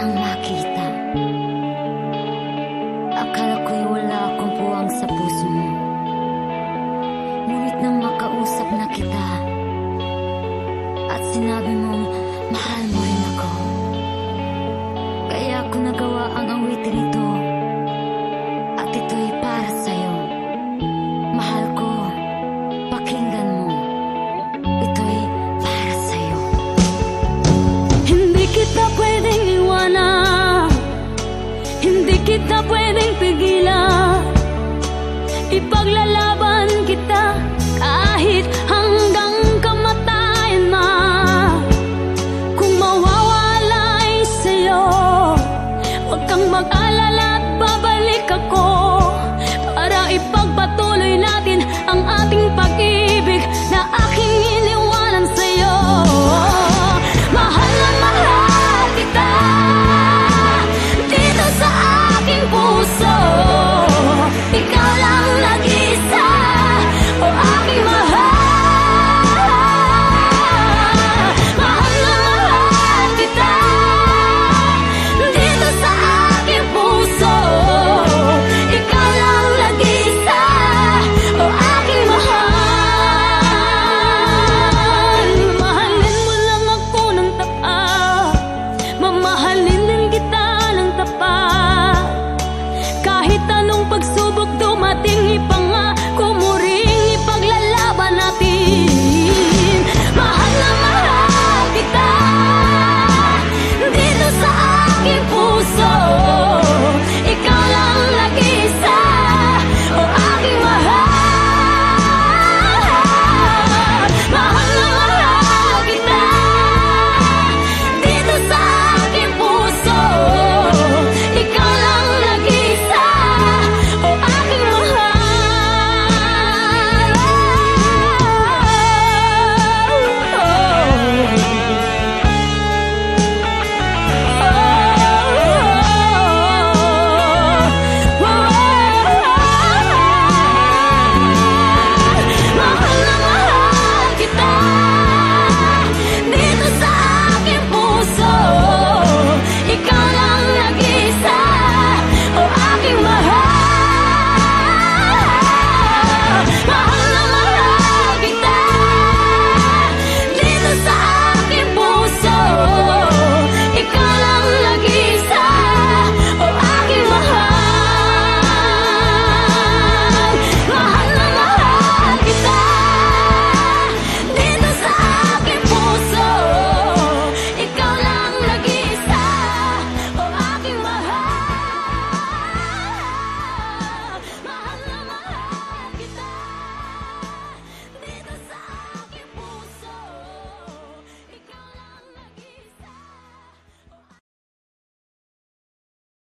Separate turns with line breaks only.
kitang makita. Akala ko'y wala akong puwang sa puso mo. Ngunit nang makausap na kita, at sinabi mong mahal mo rin ako. Kaya ako nagawa ang awitin ito ipagbato